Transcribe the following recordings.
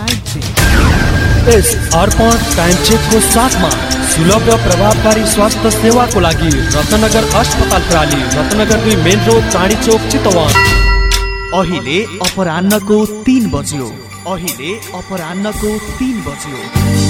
Time check यस Arpan time चेकको साथमा सुलभ र प्रभावकारी स्वास्थ्य सेवाको लागि रत्नगर अस्पताल प्राली रत्नगर दुई मेन रोड चाँडी चोक चितवन। अहिले अपरान्नको तिन बज्यो। अहिले अपरान्नको तिन बज्यो।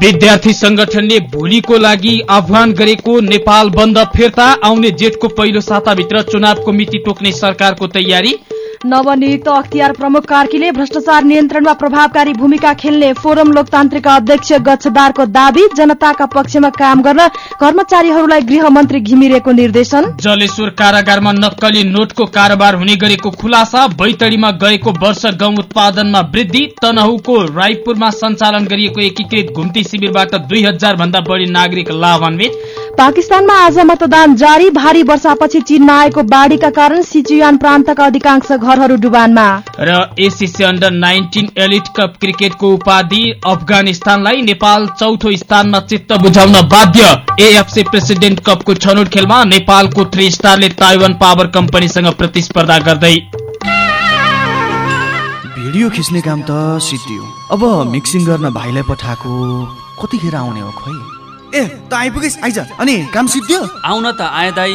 विद्यार्थी संगठनले भोलिको लागि आह्वान गरेको नेपाल बन्द फिर्ता आउने जेठको पहिलो साताभित्र चुनावको मिति तोक्ने सरकारको तयारी नवनियुक्त अख्तियार प्रमुख कार्कीले भ्रष्टाचार नियन्त्रणमा प्रभावकारी भूमिका खेल्ने फोरम लोकतान्त्रिक अध्यक्ष गच्छदारको दावी जनताका पक्षमा काम गर्न कर्मचारीहरूलाई गृहमन्त्री घिमिरेको निर्देशन। जलेश्वर कारागारमा नक्कली नोटको कारोबार हुने गरेको खुलासा बैतडीमा गएको वर्ष गहुँ उत्पादनमा वृद्धि तनहुको रायपुरमा सञ्चालन गरिएको एकीकृत घुम्ती शिविरबाट दुई हजार भन्दा बढी नागरिक लाभान्वित। पाकिस्तानमा आज मतदान जारी। भारी वर्षापछि चीनमा आएको बाढ़ीका कारण सिचुयान प्रान्तका अधिकांश घरहरू डुबानमा। र ACC under nineteen elite cup क्रिकेटको उपाधि अफगानिस्तानलाई नेपाल चौथो स्थानमा चित्त बुझाउन बाध्य। एएफसी प्रेसिडेन्ट कपको छनौट खेलमा नेपालको थ्री स्टारले ताइवान पावर कम्पनीसँग प्रतिस्पर्धा गर्दै। भिडियो खिच्ने काम त सिद्धियो। अब मिक्सिङ गर्न भाइलाई पठाएको कतिखेर आउने हो खोइ ए त आइपुगेस् आइज। अनि काम सिद्धियो? आउन त आए दाई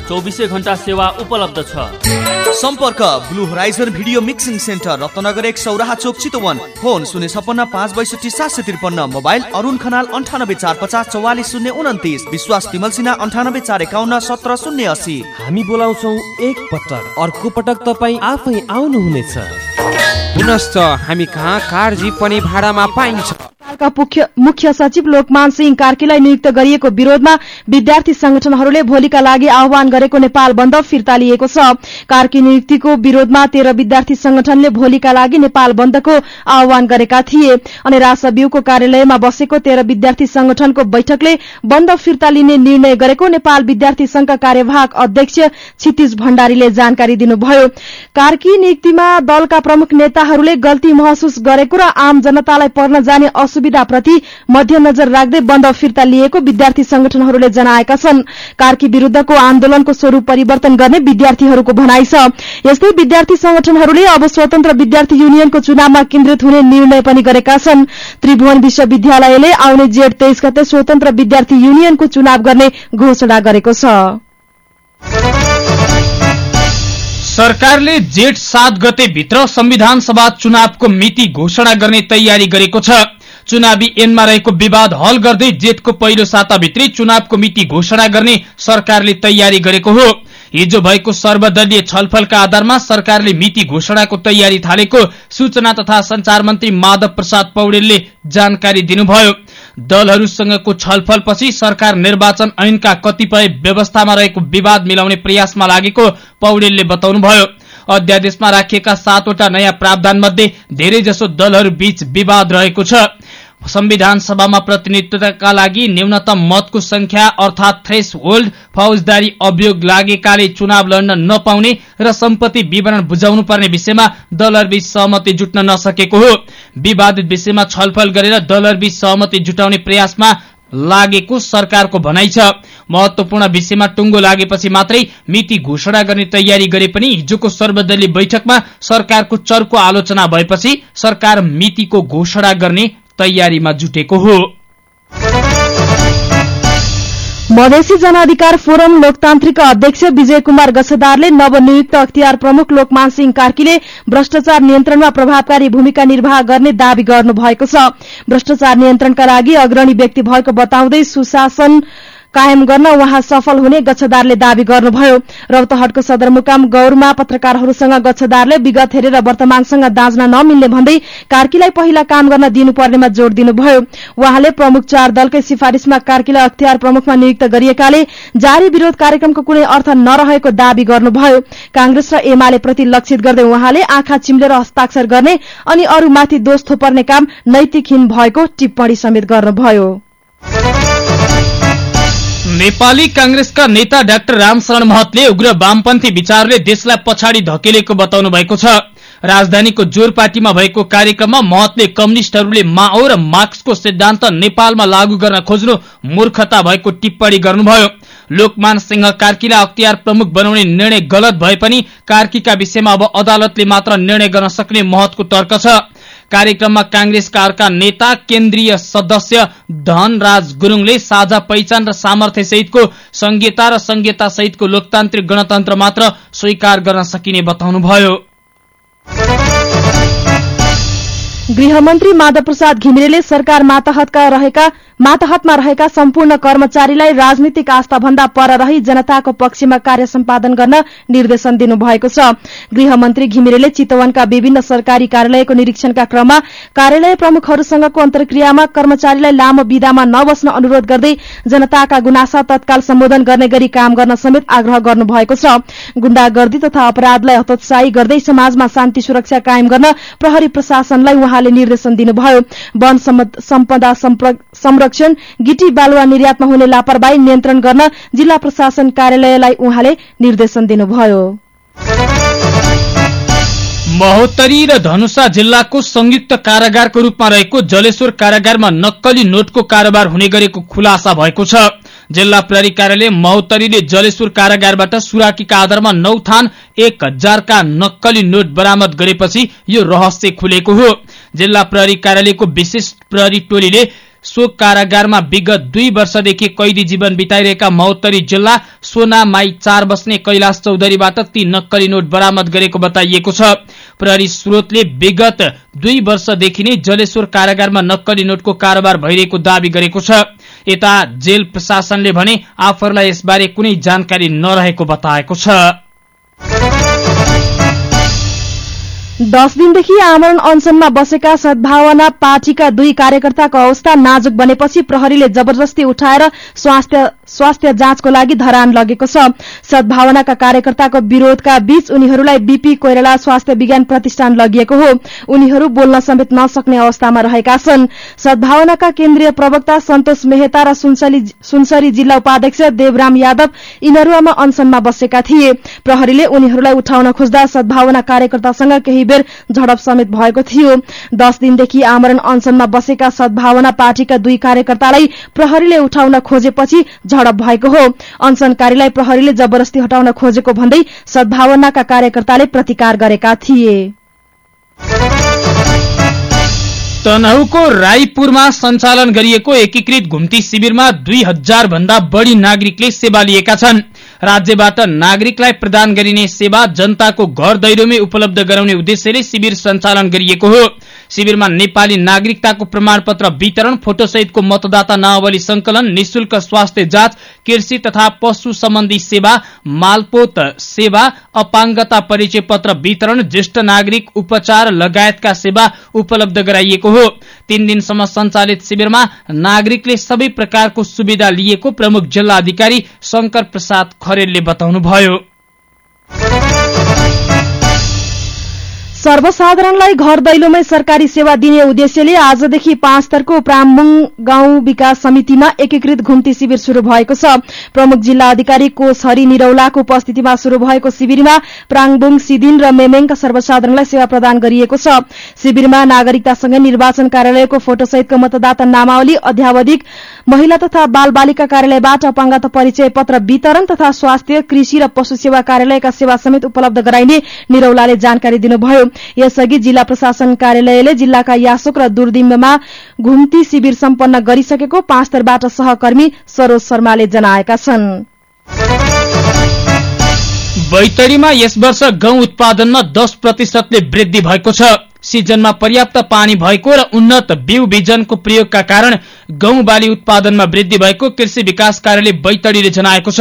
चौबिसै घन्टा सेवा उपलब्ध छ। सम्पर्क blue horizon video mixing center Ratnanagar एक सौराहा चोक चितवन। फोन शून्य छपन्न पाँच बैसठी सात सय त्रिपन्न। मोबाइल अरुण खनाल अन्ठानब्बे चार पचास चौवालिस शून्य उन्तिस विश्वास तिमल सिन्हा अन्ठानब्बे चार एकाउन्न सत्र शून्य अस्सी। हामी बोलाउँछौ एक पटक। अर्को पटक तपाईँ आफै आउनुहुनेछ। पुनश्च हामी कहाँ कार जीप पनि भाडामा पाइन्छ। सरकारका मुख्य सचिव लोकमान सिंह कार्कीलाई नियुक्त गरिएको विरोधमा विद्यार्थी संगठनहरूले भोलिका लागि आह्वान गरेको नेपाल बन्द फिर्ता लिएको छ। कार्की नियुक्तिको विरोधमा तेह्र विद्यार्थी संगठनले भोलिका लागि नेपाल बन्दको आह्वान गरेका थिए। अनि रासब्यूको कार्यालयमा बसेको तेह्र विद्यार्थी संगठनको बैठकले बन्द फिर्ता लिने निर्णय गरेको नेपाल विद्यार्थी संघका कार्यवाहक अध्यक्ष क्षितिज भण्डारीले जानकारी दिनुभयो। कार्की नियुक्तिमा दलका प्रमुख नेताहरूले गल्ती महसुस गरेको र आम जनतालाई पर्न जाने असुविधाप्रति मध्यनजर राख्दै बन्द फिर्ता लिएको विद्यार्थी संगठनहरूले जनाएका छन्। कार्की विरूद्धको आन्दोलनको स्वरूप परिवर्तन गर्ने विद्यार्थीहरूको भनाइ छ। यस्तै विद्यार्थी संगठनहरूले अब स्वतन्त्र विद्यार्थी युनियनको चुनावमा केन्द्रित हुने निर्णय पनि गरेका छन्। त्रिभुवन विश्वविद्यालयले आउने जेठ तेइस गते स्वतन्त्र विद्यार्थी युनियनको चुनाव गर्ने घोषणा गरेको छ। सरकारले जेठ सात गते भित्र संविधान सभा चुनावको मिति घोषणा गर्ने तयारी गरेको छ। चुनावी ऐनमा रहेको विवाद हल गर्दै जेठको पहिलो साताभित्रै चुनावको मिति घोषणा गर्ने सरकारले तयारी गरेको हो। हिजो भएको सर्वदलीय छलफलका आधारमा सरकारले मिति घोषणाको तयारी थालेको सूचना तथा संचार मन्त्री माधव प्रसाद पौडेलले जानकारी दिनुभयो। दलहरूसँगको छलफलपछि सरकार निर्वाचन ऐनका कतिपय व्यवस्थामा रहेको विवाद मिलाउने प्रयासमा लागेको पौडेलले बताउनुभयो। अध्यादेशमा राखिएका सातवटा नयाँ प्रावधान मध्ये धेरैजसो दलहरू बीच विवाद रहेको छ। संविधान सभामा प्रतिनिधित्वका लागि न्यूनतम मतको संख्या अर्थात थ्रेस होल्ड फौजदारी अभियोग लागेकाले चुनाव लड्न नपाउने र सम्पत्ति विवरण बुझाउनु पर्ने विषयमा दलहरूबीच सहमति जुट्न नसकेको हो। विवादित विषयमा छलफल गरेर दलहरूबीच सहमति जुटाउने प्रयासमा लागेको सरकारको भनाइ छ। महत्वपूर्ण विषयमा टुङ्गो लागेपछि मात्रै मिति घोषणा गर्ने तयारी गरे पनि हिजोको सर्वदलीय बैठकमा सरकारको चर्को आलोचना भएपछि सरकार मितिको घोषणा गर्ने तयारीमा जुटेको हो। मधेसी जनअधिकार फोरम लोकतान्त्रिक अध्यक्ष विजय कुमार गछदारले नवनियुक्त अख्तियार प्रमुख लोकमान सिंह कार्कीले भ्रष्टाचार नियन्त्रणमा प्रभावकारी भूमिका निर्वाह गर्ने दावी गर्नुभएको छ। भ्रष्टाचार नियन्त्रणका लागि अग्रणी व्यक्ति भएको बताउँदै सुशासन कायम गर्न उहाँ सफल हुने गच्छदारले दावी गर्नुभयो। रौतहटको सदरमुकाम गौरमा पत्रकारहरूसँग गच्छदारले विगत हेरेर वर्तमानसँग दाँच्न नमिल्ने भन्दै कार्कीलाई पहिला काम गर्न दिनुपर्नेमा जोड़ दिनुभयो। उहाँले प्रमुख चार दलकै सिफारिशमा कार्कीलाई अख्तियार प्रमुखमा नियुक्त गरिएकाले जारी विरोध कार्यक्रमको कुनै अर्थ नरहेको दावी गर्नुभयो। कांग्रेस र एमाले प्रति लक्षित गर्दै उहाँले आँखा चिम्लेर हस्ताक्षर गर्ने अनि अरूमाथि दोष थोपर्ने काम नैतिकहीन भएको टिप्पणी समेत गर्नुभयो। नेपाली कांग्रेसका नेता डाक्टर रामशरण महतले उग्र वामपन्थी विचारले देशलाई पछाडि धकेलेको बताउनु भएको छ। राजधानीको जोरपाटीमा भएको कार्यक्रममा महतले कम्युनिष्टहरूले माओ र मार्क्सको सिद्धान्त नेपालमा लागू गर्न खोज्नु मूर्खता भएको टिप्पणी गर्नुभयो। लोकमान सिंह कार्कीलाई अख्तियार प्रमुख बनाउने निर्णय गलत भए पनि कार्कीका विषयमा अब अदालतले मात्र निर्णय गर्न सक्ने महतको तर्क छ। कार्यक्रममा कांग्रेसका अर्का नेता केन्द्रीय सदस्य धनराज गुरूङले साझा पहिचान र सामर्थ्य सहितको संघीयता र संघीयता सहितको लोकतान्त्रिक गणतन्त्र मात्र स्वीकार गर्न सकिने बताउनुभयो। गृहमन्त्री माधव प्रसाद घिमिरेले सरकार मातहतका रहेका मातहतमा रहेका सम्पूर्ण कर्मचारीलाई राजनीतिक आस्था भन्दा पर रही जनताको पक्षमा कार्य सम्पादन गर्न निर्देशन दिनुभएको छ। गृहमन्त्री घिमिरेले चितवनका विभिन्न सरकारी कार्यालयको निरीक्षणका क्रममा कार्यालय प्रमुखहरूसँगको अन्तर्क्रियामा कर्मचारीलाई लामो विदामा नबस्न अनुरोध गर्दै जनताका गुनासा तत्काल सम्बोधन गर्ने गरी काम गर्न समेत आग्रह गर्नुभएको छ। गुण्डागर्दी तथा अपराधलाई हतोत्साही गर्दै समाजमा शान्ति सुरक्षा कायम गर्न प्रहरी प्रशासनलाई उहाँले निर्देशन दिनुभयो। वन सम्पदा संरक्षण गिटी बालुवा निर्यातमा हुने लापरवाही नियन्त्रण गर्न जिल्ला प्रशासन कार्यालयलाई उहाँले निर्देशन दिनुभयो। महोत्तरी र धनुषा जिल्लाको संयुक्त कारागारको रूपमा रहेको जलेश्वर कारागारमा नक्कली नोटको कारोबार हुने गरेको खुलासा भएको छ। जिल्ला प्रहरी कार्यालय महोत्तरीले जलेश्वर कारागारबाट सुराकीका आधारमा नौ थान एक हजारका नक्कली नोट बरामद गरेपछि यो रहस्य खुलेको हो। जिल्ला प्रहरी कार्यालयको विशेष प्रहरी टोलीले सो कारागारमा विगत दुई वर्षदेखि कैदी जीवन बिताइरहेका महोत्तरी जिल्ला सोनामाई चार बस्ने कैलाश चौधरीबाट ती नक्कली नोट बरामद गरेको बताइएको छ। प्रहरी स्रोतले विगत दुई वर्षदेखि नै जलेश्वर कारागारमा नक्कली नोटको कारोबार भइरहेको दावी गरेको छ। यता जेल प्रशासनले भने आफूहरूलाई यसबारे कुनै जानकारी नरहेको बताएको छ। दश दिनदेखि आमरण अनसनमा बसेका सद्भावना पार्टीका दुई कार्यकर्ताको अवस्था नाजुक बनेपछि प्रहरीले जबरजस्ती उठाएर स्वास्थ्य जाँचको लागि धरान लगेको छ। सद्भावनाका कार्यकर्ताको विरोधका बीच उनीहरूलाई बीपी कोइराला स्वास्थ्य विज्ञान प्रतिष्ठान लगिएको हो। उनीहरू बोल्न समेत नसक्ने अवस्थामा रहेका छन्। सद्भावनाका केन्द्रीय प्रवक्ता सन्तोष मेहता र सुनसरी जिल्ला उपाध्यक्ष देवराम यादव इनरुवामा अनसनमा बसेका थिए। प्रहरीले उनीहरूलाई उठाउन खोज्दा सद्भावना कार्यकर्तासँग केही बेर झडप समेत भएको थियो। दश दिनदेखि आमरण अनसनमा बसेका सद्भावना पार्टीका दुई कार्यकर्तालाई प्रहरीले उठाउन खोजेपछि झडप भएको हो। अनसनकारीलाई प्रहरीले जबरजस्ती हटाउन खोजेको भन्दै सद्भावनाका कार्यकर्ताले प्रतिकार गरेका थिए। तनहुको राईपुरमा सञ्चालन गरिएको एकीकृत घुम्ती शिविरमा दुई हजार भन्दा बढ़ी नागरिकले सेवा लिएका छन्। राज्यबाट नागरिकलाई प्रदान गरिने सेवा जनताको घर दैलोमै उपलब्ध गराउने उद्देश्यले शिविर सञ्चालन गरिएको हो। शिविरमा नेपाली नागरिकताको प्रमाणपत्र वितरण फोटोसहितको मतदाता नावली संकलन निशुल्क स्वास्थ्य जाँच कृषि तथा पशु सम्बन्धी सेवा मालपोत सेवा अपाङ्गता परिचय पत्र वितरण ज्येष्ठ नागरिक उपचार लगायतका सेवा उपलब्ध गराइएको हो। तीन दिनसम्म सञ्चालित शिविरमा नागरिकले सबै प्रकारको सुविधा लिएको प्रमुख जिल्ला अधिकारी शंकर प्रसाद खरेलले बताउनुभयो। सर्वसाधारणलाई घर दैलोमै सरकारी सेवा दिने उद्देश्यले आजदेखि पाँच थरको प्रामुङ गाउँ विकास समितिमा एकीकृत घुम्ती शिविर शुरू भएको छ। प्रमुख जिल्ला अधिकारी कोष हरि निरौलाको उपस्थितिमा शुरू भएको शिविरमा प्राङबुङ सिदिन र मेमेङका सर्वसाधारणलाई सेवा प्रदान गरिएको छ। शिविरमा नागरिकतासँगै निर्वाचन कार्यालयको फोटोसहितको मतदाता नामावली अध्यावधिक महिला तथा बाल बालिका कार्यालयबाट अपाङ्गता परिचय पत्र वितरण तथा स्वास्थ्य कृषि र पशु सेवा कार्यालयका सेवा समेत उपलब्ध गराइने निरौलाले जानकारी दिनुभयो। यसअघि जिल्ला प्रशासन कार्यालयले जिल्लाका यासोक र दुर्दिम्बमा घुम्ती शिविर सम्पन्न गरिसकेको पाँचथरबाट सहकर्मी सरोज शर्माले जनाएका छन्। बैतडीमा यस वर्ष गहुँ उत्पादनमा दश प्रतिशतले वृद्धि भएको छ। सिजनमा पर्याप्त पानी भएको र उन्नत बिउ बिजनको प्रयोगका कारण गहुँ बाली उत्पादनमा वृद्धि भएको कृषि विकास कार्यालय बैतडीले जनाएको छ।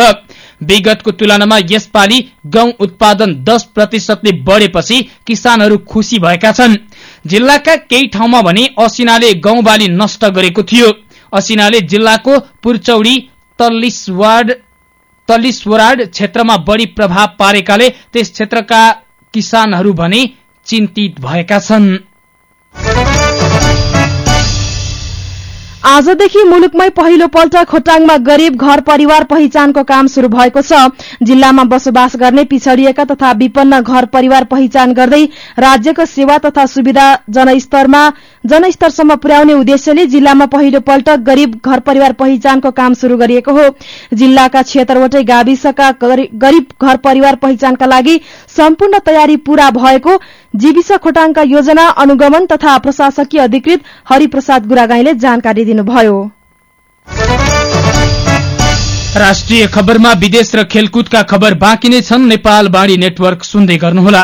विगतको तुलनामा यसपालि गहुँ उत्पादन दश प्रतिशतले बढेपछि किसानहरू खुशी भएका छन्। जिल्लाका केही ठाउँमा भने असिनाले गहुँ बाली नष्ट गरेको थियो। असिनाले जिल्लाको पुरचौडी तल्लिसवाड तल्लिसवराड क्षेत्रमा बढ़ी प्रभाव पारेकाले त्यस क्षेत्रका किसानहरू भने चिन्तित भएका छन्। आजदेखि मुलुकमै पहिलो पल्ट खोटाङमा गरीब घर परिवार पहिचानको काम शुरू भएको छ। जिल्लामा बसोबास गर्ने पिछड़िएका तथा विपन्न घर परिवार पहिचान गर्दै राज्यको सेवा तथा सुविधा जनस्तरमा जनस्तरसम्म पुर्याउने उद्देश्यले जिल्लामा पहिलो पल्ट गरीब घर परिवार पहिचानको काम शुरू गरिएको हो। जिल्लाका छिहत्तरवटै गाविसका गरीब घर परिवार पहिचानका लागि सम्पूर्ण तयारी पूरा भएको जीविस खोटाङका योजना अनुगमन तथा प्रशासकीय अधिकृत हरिप्रसाद गुरागाईले जानकारी दिनुभयो। राष्ट्रिय खबरमा विदेश र खेलकुदका खबर बाँकी नै छन्। नेपाल बाणी नेटवर्क सुन्दै गर्नुहोला।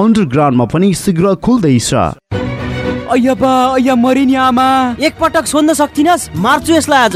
अन्डरग्राउन्डमा पनि शीघ्र खुल्दैछ। अय्या बा अय्या मरिनी आमा। एकपटक सोध्न सक्थिनस्? मार्छु यसलाई आज।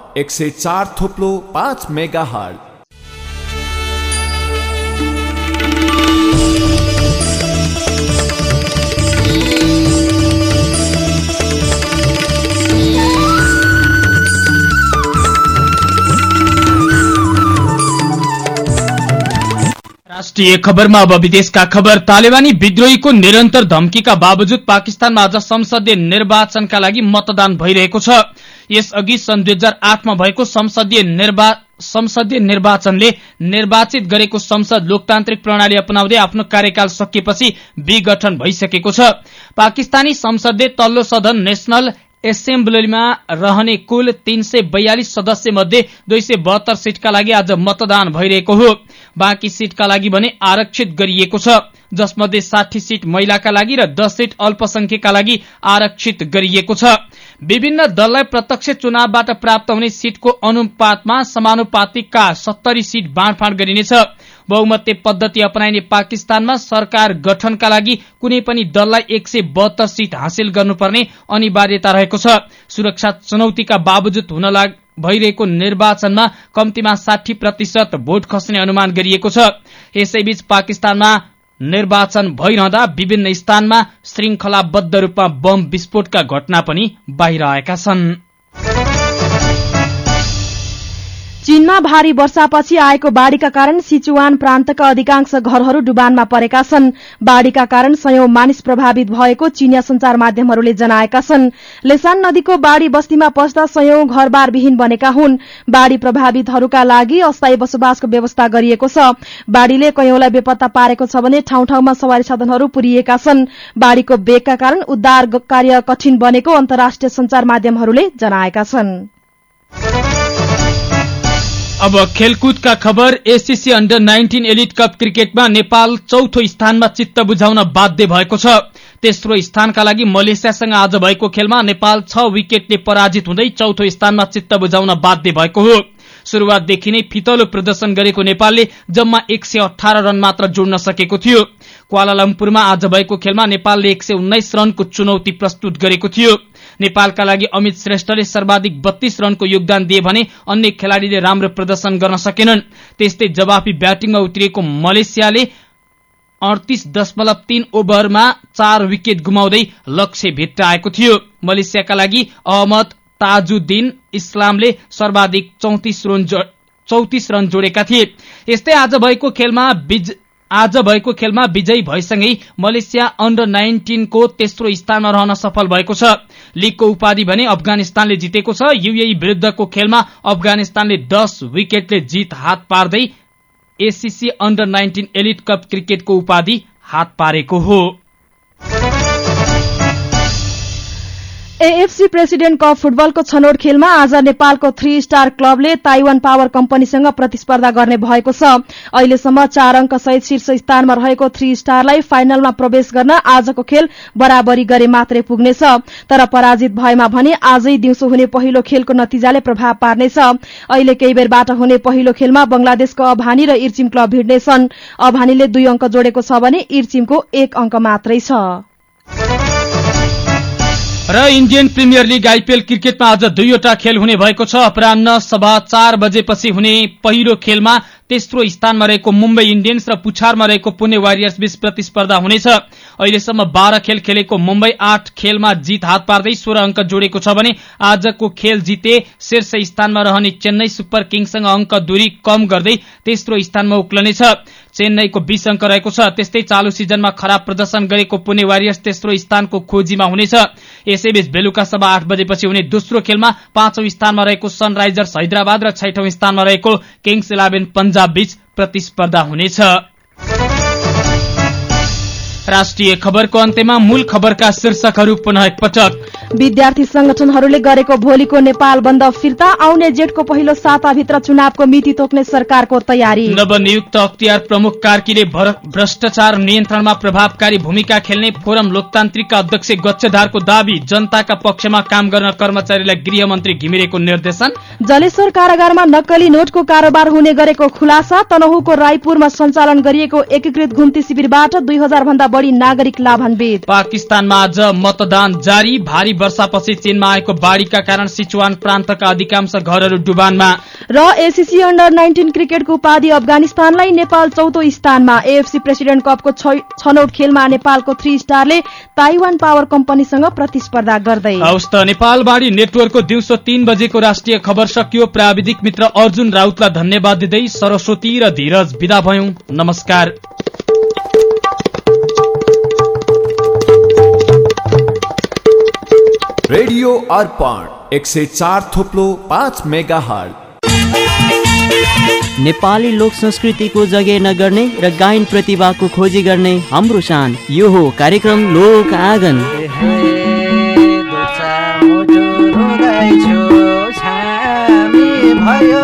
एक सय चार थोप्लो पाँच मेगा हल राष्ट्रिय खबरमा अब विदेशका खबर। तालिबानी विद्रोहीको निरन्तर धम्कीका बावजुद पाकिस्तानमा आज संसदीय निर्वाचनका लागि मतदान भइरहेको छ। यसअघि सन् दुई हजार आठमा भएको संसदीय संसदीय निर्वाचनले निर्वाचित गरेको संसद लोकतान्त्रिक प्रणाली अपनाउँदै आफ्नो कार्यकाल सकिएपछि विघटन भइसकेको छ। पाकिस्तानी संसदले तल्लो सदन नेशनल एसेम्ब्लीमा रहने कुल तीन सय बयालिस सदस्य मध्ये दुई सय बहत्तर सीटका लागि आज मतदान भइरहेको हो। बाँकी सीटका लागि भने आरक्षित गरिएको छ। जसमध्ये साठी सीट महिलाका लागि र दस सीट अल्पसंख्यकका लागि आरक्षित गरिएको छ। विभिन्न दललाई प्रत्यक्ष चुनावबाट प्राप्त हुने सीटको अनुपातमा समानुपातिकका सत्तरी सीट बाँडफाँड गरिनेछ। बहुमते पद्धति अपनाइने पाकिस्तानमा सरकार गठनका लागि कुनै पनि दललाई एक सय बहत्तर सीट हासिल गर्नुपर्ने अनिवार्यता रहेको छ। सुरक्षा चुनौतीका बावजुद हुन भइरहेको निर्वाचनमा कम्तीमा साठी प्रतिशत भोट खस्ने अनुमान गरिएको छ। यसैबीच पाकिस्तानमा निर्वाचन भइरहँदा विभिन्न स्थानमा श्रृंखलाबद्ध रूपमा बम विस्फोटका घटना पनि बाहिर आएका छन्। चीनमा भारी वर्षापछि आएको बाढ़ीका कारण सिचुवान प्रान्तका अधिकांश घरहरू डुबानमा परेका छन्। बाढ़ीका कारण सयौं मानिस प्रभावित भएको चीनिया संचार माध्यमहरूले जनाएका छन्। लेसान नदीको बाढ़ी बस्तीमा पस्दा सयौं घरबार विहीन बनेका हुन्। बाढ़ी प्रभावितहरूका लागि अस्थायी बसोबासको व्यवस्था गरिएको छ। बाढ़ीले कयौंलाई बेपत्ता पारेको छ भने ठाउँ ठाउँमा सवारी साधनहरू पुरिएका छन्। बाढ़ीको वेगका कारण उद्धार कार्य कठिन बनेको अन्तर्राष्ट्रिय संचार माध्यमहरूले जनाएका छन्। अब खेलकुदका खबर ACC under nineteen elite cup क्रिकेटमा नेपाल चौथो स्थानमा चित्त बुझाउन बाध्य भएको छ। तेस्रो स्थानका लागि मलेसियासँग आज भएको खेलमा नेपाल छ विकेटले पराजित हुँदै चौथो स्थानमा चित्त बुझाउन बाध्य भएको हो। शुरूआतदेखि नै फितलो प्रदर्शन गरेको नेपालले जम्मा एक सय अठार रन मात्र जोड्न सकेको थियो। क्वालालम्पुरमा आज भएको खेलमा नेपालले एक सय उन्नाइस रनको चुनौती प्रस्तुत गरेको थियो। नेपालका लागि अमित श्रेष्ठले सर्वाधिक बत्तीस रनको योगदान दिए भने अन्य खेलाड़ीले राम्रो प्रदर्शन गर्न सकेनन्। त्यस्तै जवाफी ब्याटिङमा उत्रिएको मलेसियाले अडतिस दशमलव तीन ओभरमा चार विकेट गुमाउँदै लक्ष्य भित्राएको थियो। मलेसियाका लागि अहमद ताजुद्दिन इस्लामले सर्वाधिक चौतिस रन चौतिस रन जोडेका थिए। यस्तै आज भएको खेलमा आज भएको खेलमा विजयी भएसँगै मलेसिया अन्डर नाइन्टिनको तेस्रो स्थानमा रहन सफल भएको छ। लीगको उपाधि भने अफगानिस्तानले जितेको छ। युएई विरूद्धको खेलमा अफगानिस्तानले दस विकेटले जित हात पार्दै ACC under nineteen elite cup क्रिकेटको उपाधि हात पारेको हो। एएफसी प्रेसिडेन्ट कप फुटबलको छनौट खेलमा आज नेपालको थ्री स्टार क्लबले ताइवान पावर कम्पनीसँग प्रतिस्पर्धा गर्ने भएको छ। अहिलेसम्म चार अङ्क सहित शीर्ष स्थानमा रहेको थ्री स्टारलाई फाइनलमा प्रवेश गर्न आजको खेल बराबरी गरे मात्रै पुग्नेछ। तर पराजित भएमा भने आजै दिउँसो हुने पहिलो खेलको नतिजाले प्रभाव पार्नेछ। अहिले केही बेरबाट हुने पहिलो खेलमा बंगलादेशको अभानी र इर्चिम क्लब भिड्नेछन्। अभानीले दुई अङ्क जोडेको छ भने इर्चिमको एक अङ्क मात्रै छ। र इन्डियन प्रिमियर लिग आइपीएल क्रिकेटमा आज दुईवटा खेल हुने भएको छ। अपरान्न सभा चार बजेपछि हुने पहिलो खेलमा तेस्रो स्थानमा रहेको मुम्बई इण्डियन्स र पुछारमा रहेको पुणे वारियर्स बीच प्रतिस्पर्धा हुनेछ। अहिलेसम्म बाह्र खेल खेलेको मुम्बई आठ खेलमा जित हात पार्दै सोह्र अङ्क जोडेको छ भने आजको खेल जिते शीर्ष स्थानमा रहने चेन्नई सुपर किङ्ससँग अङ्क दूरी कम गर्दै तेस्रो स्थानमा उक्लनेछ। चेन्नईको बीस अङ्क रहेको छ त्यस्तै चालु सिजनमा खराब प्रदर्शन गरेको पुणे वारियर्स तेस्रो स्थानको खोजीमा हुनेछ। यसैबीच बेलुका सभा आठ बजेपछि हुने दोस्रो खेलमा पाँचौं स्थानमा रहेको सनराइजर्स हैदराबाद र छैठौं स्थानमा रहेको किङ्स इलेभेन पन्जाब बीच प्रतिस्पर्धा हुनेछ। राष्ट्रिय खबरको अन्त्यमा मूल खबरका शीर्षकहरू पुनः एकपटक। विद्यार्थी संगठनहरूले गरेको भोलिको नेपाल बन्द फिर्ता आउने जेठको पहिलो साताभित्र चुनावको मिति तोक्ने सरकारको तयारी। नवनियुक्त अख्तियार प्रमुख कार्कीले भ्रष्टाचार नियन्त्रणमा प्रभावकारी भूमिका खेल्ने फोरम लोकतान्त्रिकका अध्यक्ष गच्छधारको दावी जनताका पक्षमा काम गर्न कर्मचारीलाई गृहमन्त्री घिमिरेको निर्देशन। जलेश्वर कारागारमा नक्कली नोटको कारोबार हुने गरेको खुलासा तनहुको रायपुरमा सञ्चालन गरिएको एकीकृत घुम्ती शिविरबाट दुई हजार भन्दा बढी नागरिक लाभान्वित। पाकिस्तानमा आज मतदान जारी। भारी वर्षापछि चीनमा आएको बाढ़ीका कारण सिचुवान प्रान्तका अधिकांश घरहरू डुबानमा। र एसिसी अन्डर नाइन्टिन क्रिकेटको उपाधि अफगानिस्तानलाई नेपाल चौथो स्थानमा। एएफसी प्रेसिडेन्ट कपको छनौट खेलमा नेपालको थ्री स्टारले ताइवान पावर कम्पनीसँग प्रतिस्पर्धा गर्दै। हवस् त नेपाल बाढी नेटवर्कको दिउँसो तीन बजेको राष्ट्रिय खबर सकियो। प्राविधिक मित्र अर्जुन राउतलाई धन्यवाद दिँदै सरस्वती र धीरज विदा भयौं। नमस्कार। रेडियो अर्पण एक सय चार थोप्लो पाँच मेगा हर्ट नेपाली लोक संस्कृतिको जगे नगर्ने र गायन प्रतिभाको खोजी गर्ने हाम्रो शान। यो हो कार्यक्रम लोक आँगन। भयो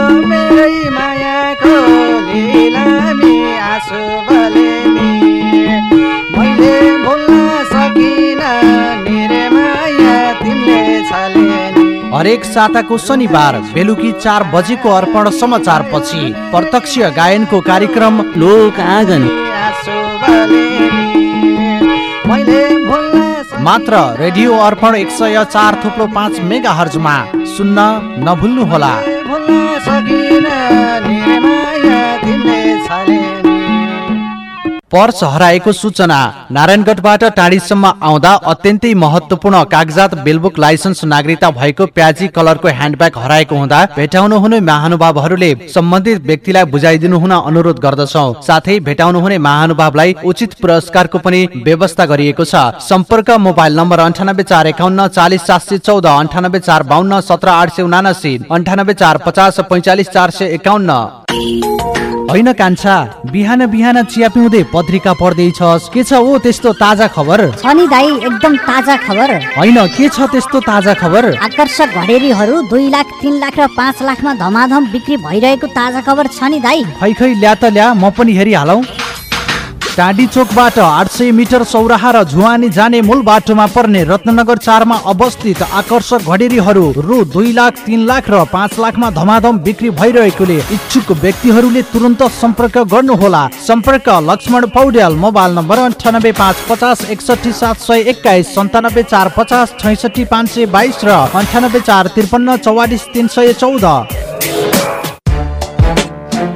हरेक साताको शनिबार बेलुकी चार बजेको अर्पण समाचार पछि प्रत्यक्ष गायनको कार्यक्रम लोक आँगन। मात्र रेडियो अर्पण एक सय चार थुप्रो पाँच मेगा हर्जमा सुन्न नभुल्नुहोला। पर्स हराएको सूचना नारायणगढबाट टाढीसम्म आउँदा अत्यन्तै महत्वपूर्ण कागजात बेलबुक लाइसेन्स नागरिकता भएको प्याजी कलरको ह्यान्डब्याग हराएको हुँदा भेटाउनु हुने महानुभावहरूले सम्बन्धित व्यक्तिलाई बुझाइदिनु हुन अनुरोध गर्दछौ। साथै भेटाउनु हुने महानुभावलाई उचित पुरस्कारको पनि व्यवस्था गरिएको छ। सम्पर्क मोबाइल नम्बर अन्ठानब्बे चार एकाउन्न चालिस सात सय चौध अन्ठानब्बे चार बाहन्न सत्र आठ सय उनासी अन्ठानब्बे चार पचास पैँचालिस चार सय एकाउन्न। होइन कान्छा बिहान बिहान चिया पिउँदै पत्रिका पढ्दैछस्। के छ ओ त्यस्तो ताजा खबर? छ नि दाई एकदम ताजा खबर। होइन के छ त्यस्तो ताजा खबर? आकर्षक घडेरीहरू दुई लाख तिन लाख र पाँच लाखमा धमाधम बिक्री भइरहेको ताजा खबर छ नि दाई। खै खै ल्या त ल्या म पनि हेरिहालौ। टाँडी चोकबाट आठ सय मिटर सौराहा र झुवानी जाने मूल बाटोमा पर्ने रत्नगर चारमा अवस्थित आकर्षक घडेरीहरू रु दुई लाख तिन लाख र पाँच लाखमा धमाधम बिक्री भइरहेकोले इच्छुक व्यक्तिहरूले तुरन्त सम्पर्क गर्नुहोला। सम्पर्क लक्ष्मण पौड्याल मोबाइल नम्बर अन्ठानब्बे पाँच पचास एकसठी सात सय एक्काइस सन्तानब्बे चार पचास छैसठी पाँच सय बाइस र अन्ठानब्बे चार त्रिपन्न चौवालिस तिन सय चौध।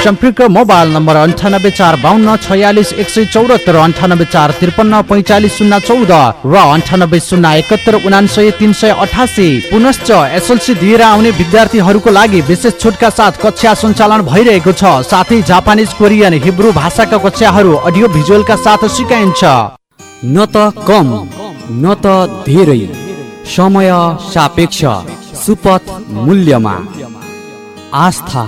सम्पर्क मोबाइल नम्बर अन्ठानब्बे चार बाहन्न छयालिस एक सय चौरात्तर अन्ठानब्बे चार त्रिपन्न पैँचालिस शून्य चौध र अन्ठानब्बे शून्य एकहत्तर उनासय तिन सय अठासी। पुनश्च एसएलसी दिएर आउने विद्यार्थीहरूको लागि विशेष छुटका साथ कक्षा सञ्चालन भइरहेको छ। साथै जापानिज कोरियन हिब्रू भाषाका कक्षाहरू अडियो भिजुअलका साथ सिकाइन्छ। न त कम न त धेरै। समय सापेक्ष सुपथ मूल्यमा। आस्था।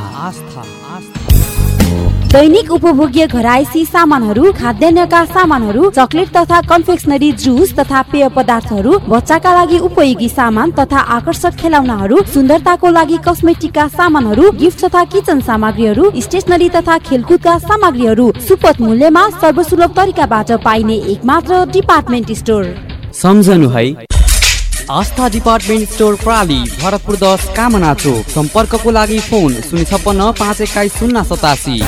दैनिक उपभोग्य घरायसी सामानहरू खाद्यान्नका सामानहरू चकलेट तथा कन्फेक्सनरी जुस तथा पेय पदार्थहरू बच्चाका लागि उपयोगी सामान तथा आकर्षक खेलौनाहरू सुन्दरताको लागि कस्मेटिकका सामानहरू गिफ्ट तथा किचन सामग्रीहरू स्टेसनरी तथा खेलकुदका सामग्रीहरू सुपथ मूल्यमा सर्वसुलभ तरिकाबाट पाइने एकमात्र डिपार्टमेन्ट स्टोर। सम्झनु है। आस्था डिपार्टमेन्ट स्टोर प्राली भरतपुर दस कामना चोक। सम्पर्कको लागि फोन शून्य छप्पन्न पाँच एक्काइस शून्य सतासी।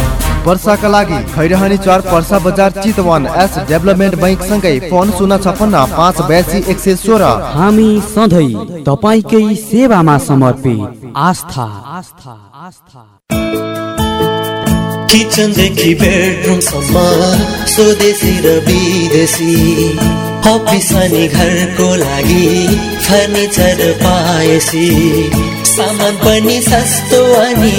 वर्षाका लागि खैरहनी चार पर्सा बजार चितवन एस डेभलपमेन्ट बैङ्क सँगै फोन शून्य छप्पन्न पाँच बयासी एक सय सोह्र। हामी सधैँ तपाईँकै सेवामा समर्पित। आस्था। आस्था। आस्था। किचनदेखि बेडरुमसम्म स्वदेशी र विदेशी। अफिस अनि घरको लागि फर्निचर पाएसी। सामान पनि सस्तो अनि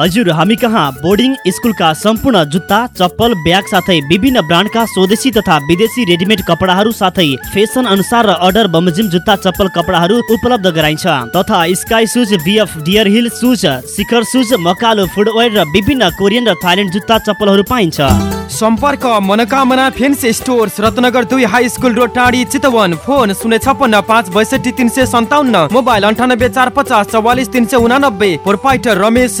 हजुर हामी कहाँ? बोर्डिङ स्कुलका सम्पूर्ण जुत्ता चप्पल ब्याग साथै विभिन्न ब्रान्डका स्वदेशी तथा विदेशी रेडिमेड कपडाहरू साथै फेसन अनुसार र अर्डर बमोजिम जुत्ता चप्पल कपडाहरू उपलब्ध गराइन्छ। तथा sky shoes BF deer hill shoes Shikhar shoes Makalu footwear र विभिन्न कोरियन र थाइल्यान्ड जुत्ता चप्पलहरू पाइन्छ। सम्पर्क मनोकामना फेन्सी स्टोर्स रत्नगर दुई हाई स्कुल रोड टाढी चितवन। फोन शून्य छप्पन्न पाँच बैसठी तिन सय सन्ताउन्न। मोबाइल अन्ठानब्बे चार पचास चौवालिस तिन सय उनानब्बे। रमेश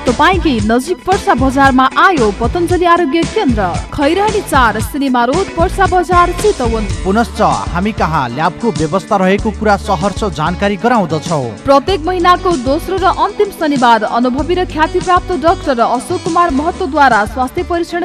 तपाईँकै नजिक पर्सा बजारमा आयो पतञ्जलि आरोग्य केन्द्र। खैरानी चार सिनेमा रोड पर्सा बजार चितवन। पुनश्च हामी कहाँ? ल्याबको व्यवस्था रहेको कुरा सहर्ष जानकारी गराउँदछौ। प्रत्येक महिनाको दोस्रो र अन्तिम शनिबार अनुभवी र ख्यातिप्राप्त डाक्टर अशोक कुमार महतोद्वारा स्वास्थ्य परीक्षण